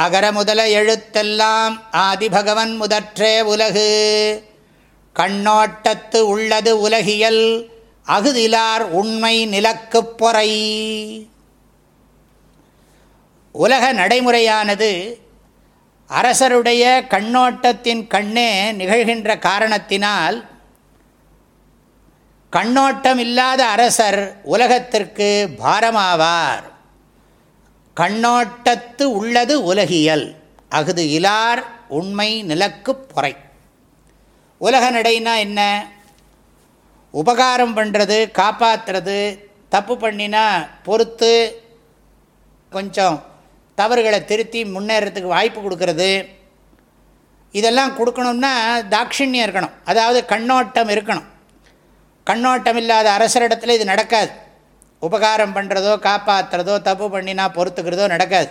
அகர முதல எழுத்தெல்லாம் ஆதிபகவன் முதற்றே உலகு. கண்ணோட்டத்து உள்ளது உலகியல் அகுதிலார் உண்மை நிலக்குப் பொறை. உலக நடைமுறையானது அரசருடைய கண்ணோட்டத்தின் கண்ணே நிகழ்கின்ற காரணத்தினால் கண்ணோட்டம் இல்லாத அரசர் உலகத்திற்கு பாரமாவார். கண்ணோட்டத்து உள்ளது உலகியல். அகுது இலார் உண்மை நிலக்கு பொறை. உலக நடைனா என்ன? உபகாரம் பண்ணுறது காப்பாற்றுறது தப்பு பண்ணினா பொறுத்து கொஞ்சம் தவறுகளை திருத்தி முன்னேறத்துக்கு வாய்ப்பு கொடுக்கறது. இதெல்லாம் கொடுக்கணும்னா தாட்சிணியம் இருக்கணும். அதாவது கண்ணோட்டம் இருக்கணும். கண்ணோட்டம் இல்லாத அரசரிடத்தில் இது நடக்காது. உபகாரம் பண்ணுறதோ காப்பாற்றுறதோ தப்பு பண்ணினா பொறுத்துக்கிறதோ நடக்காது.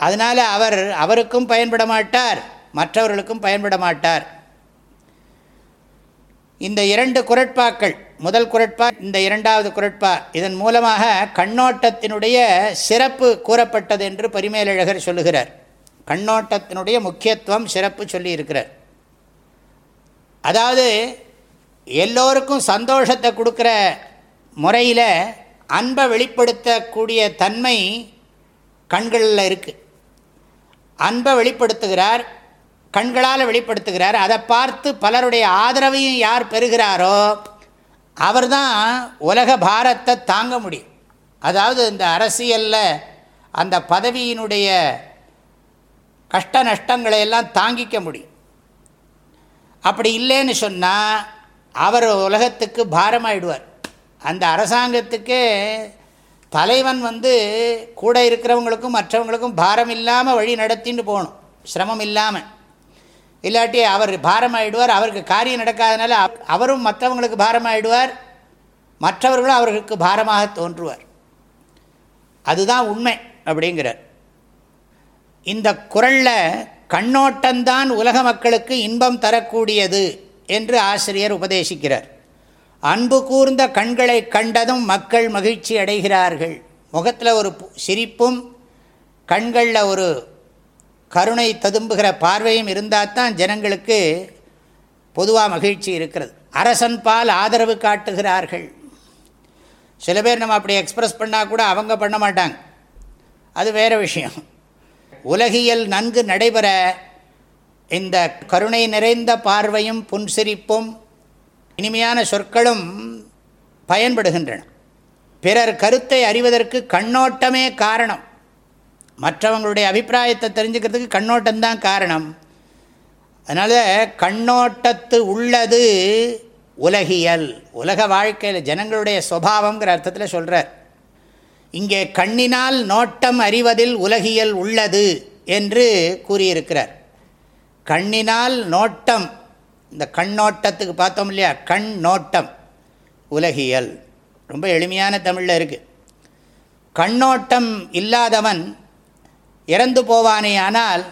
அதனால் அவர் அவருக்கும் பயன்பட மாட்டார் மற்றவர்களுக்கும் பயன்பட மாட்டார். இந்த இரண்டு குரட்பாக்கள் முதல் குரட்பா இந்த இரண்டாவது குரட்பா இதன் மூலமாக கண்ணோட்டத்தினுடைய சிறப்பு கூறப்பட்டது என்று பரிமேலழகர் சொல்லுகிறார். கண்ணோட்டத்தினுடைய முக்கியத்துவம் சிறப்பு சொல்லியிருக்கிறார். அதாவது எல்லோருக்கும் சந்தோஷத்தை கொடுக்குற முறையில் அன்பை வெளிப்படுத்தக்கூடிய தன்மை கண்களில் இருக்குது அன்பை வெளிப்படுத்துகிறார் கண்களால் வெளிப்படுத்துகிறார். அதை பார்த்து பலருடைய ஆதரவையும் யார் பெறுகிறாரோ அவர் தான் உலக பாரத்தை தாங்க முடியும். அதாவது இந்த அரசியலில் அந்த பதவியினுடைய கஷ்ட நஷ்டங்களை எல்லாம் தாங்கிக்க முடியும். அப்படி இல்லைன்னு சொன்னால் அவர் உலகத்துக்கு பாரமாயிடுவார். அந்த அரசாங்கத்துக்கே தலைவன் வந்து கூட இருக்கிறவங்களுக்கும் மற்றவங்களுக்கும் பாரம் இல்லாமல் வழி நடத்தின்னு போகணும். சிரமம் இல்லாமல் இல்லாட்டி அவர் பாரமாயிடுவார் அவருக்கு காரியம் நடக்காதனால அவரும் மற்றவங்களுக்கு பாரமாகிடுவார் மற்றவர்களும் அவர்களுக்கு பாரமாக தோன்றுவார். அதுதான் உண்மை அப்படிங்கிறார். இந்த குரலில் கண்ணோட்டம்தான் உலக மக்களுக்கு இன்பம் தரக்கூடியது என்று ஆசிரியர் உபதேசிக்கிறார். அன்பு கூர்ந்த கண்களை கண்டதும் மக்கள் மகிழ்ச்சி அடைகிறார்கள். முகத்தில் ஒரு சிரிப்பும் கண்களில் ஒரு கருணை ததும்புகிற பார்வையும் இருந்தால் தான் ஜனங்களுக்கு பொதுவாக மகிழ்ச்சி இருக்கிறது. அரசன் பால் ஆதரவு காட்டுகிறார்கள். சில பேர் நம்ம அப்படி எக்ஸ்ப்ரெஸ் பண்ணால் கூட அவங்க பண்ண மாட்டாங்க. அது வேறு விஷயம். உலகியல் நன்கு நடைபெற இந்த கருணை நிறைந்த பார்வையும் புன்சிரிப்பும் இனிமையான சொற்களும் பயன்படுகின்றன. பிறர் கருத்தை அறிவதற்கு கண்ணோட்டமே காரணம். மற்றவங்களுடைய அபிப்பிராயத்தை தெரிஞ்சுக்கிறதுக்கு கண்ணோட்டம்தான் காரணம். அதனால் கண்ணோட்டத்து உள்ளது உலகியல். உலக வாழ்க்கையில் ஜனங்களுடைய சுவாவங்கிற அர்த்தத்தில் சொல்கிறார் இங்கே கண்ணினால் நோட்டம் அறிவதில் உலகியல் உள்ளது என்று கூறியிருக்கிறார். கண்ணினால் நோட்டம் இந்த கண்ணோட்டத்துக்கு பார்த்தோம் இல்லையா? கண் நோட்டம் உலகியல். ரொம்ப எளிமையான தமிழில் இருக்குது கண்ணோட்டம் இல்லாதவன் இறந்து போவானே ஆனால்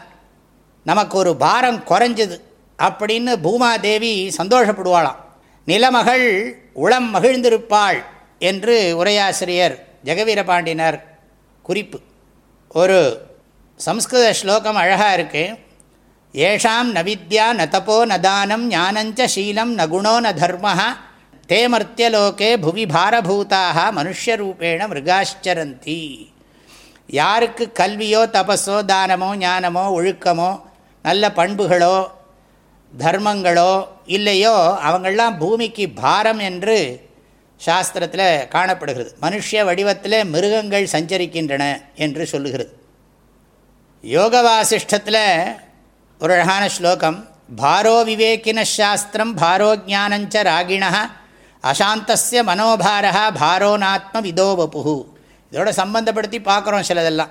நமக்கு ஒரு பாரம் குறைஞ்சது அப்படின்னு பூமாதேவி சந்தோஷப்படுவாளாம். நிலமகள் உளம் மகிழ்ந்திருப்பாள் என்று உரையாசிரியர் ஜெகவீரபாண்டினர் குறிப்பு. ஒரு சம்ஸ்கிருத ஸ்லோகம் அழகாக இருக்குது ஏஷாம் ந வித்யா ந தபோ ந தானம் ஞானஞ்ச சீலம் ந குணோ ந தர்ம தே மர்த்தியலோகே புவி பாரபூதாக மனுஷரூபேண மிருகாச்சரந்தி யாருக்கு கல்வியோ தபஸோ தானமோ ஞானமோ ஒழுக்கமோ நல்ல பண்புகளோ தர்மங்களோ இல்லையோ அவங்கள்லாம் பூமிக்கு பாரம் என்று சாஸ்திரத்தில் காணப்படுகிறது. மனுஷ வடிவத்தில் மிருகங்கள் சஞ்சரிக்கின்றன என்று சொல்லுகிறது. யோக வாசிஷ்டத்தில் ஒரு அழகான ஸ்லோகம். பாரோ விவேக்கின சாஸ்திரம் பாரோ ஜானஞ்ச ராகிண அசாந்தஸ்ய மனோபாரா பாரோநாத்ம விதோவபு இதோட சம்பந்தப்படுத்தி பார்க்குறோம் சிலதெல்லாம்.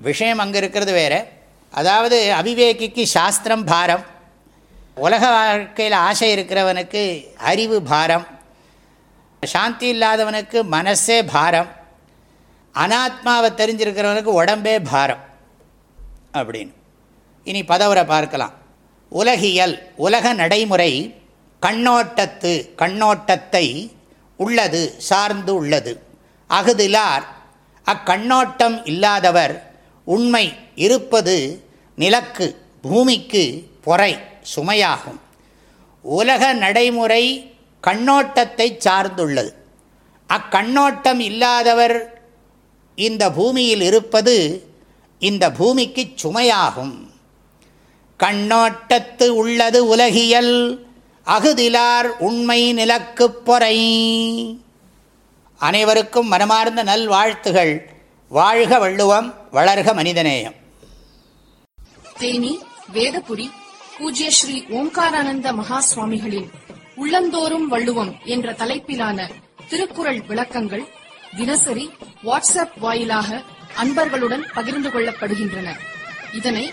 விஷயம் அங்கே இருக்கிறது வேறு. அதாவது அவிவேகிக்கு சாஸ்திரம் பாரம். உலக வாழ்க்கையில் ஆசை இருக்கிறவனுக்கு அறிவு பாரம். சாந்தி இல்லாதவனுக்கு மனசே பாரம். அனாத்மாவை தெரிஞ்சிருக்கிறவனுக்கு உடம்பே பாரம். அப்படின்னு. இனி பதவரை பார்க்கலாம். உலகியல் உலக நடைமுறை கண்ணோட்டத்து கண்ணோட்டத்தை உள்ளது சார்ந்து உள்ளது. அகுதிலார் அக்கண்ணோட்டம் இல்லாதவர் உண்மை இருப்பது நிலக்கு பூமிக்கு பொறை சுமையாகும். உலக நடைமுறை கண்ணோட்டத்தை சார்ந்துள்ளது. அக்கண்ணோட்டம் இல்லாதவர் இந்த பூமியில் இருப்பது இந்த பூமிக்கு சுமையாகும். கண்ணோட்டத்து உள்ளது உலகியல் அகுதிலார் உண்மை நிலக்கு பொறை. அனைவருக்கும் மனமார்ந்த நல்வாழ்த்துகள். வாழ்க வள்ளுவம் வளர்க மனிதநேயம். தேனி வேதபுரி பூஜ்ய ஸ்ரீ ஓம்காரானந்த மகா சுவாமிகளின் உள்ளந்தோறும் வள்ளுவம் என்ற தலைப்பிலான திருக்குறள் விளக்கங்கள் தினசரி வாட்ஸ்அப் வாயிலாக அன்பர்களுடன் பகிர்ந்து கொள்ளப்படுகின்றன. இதனை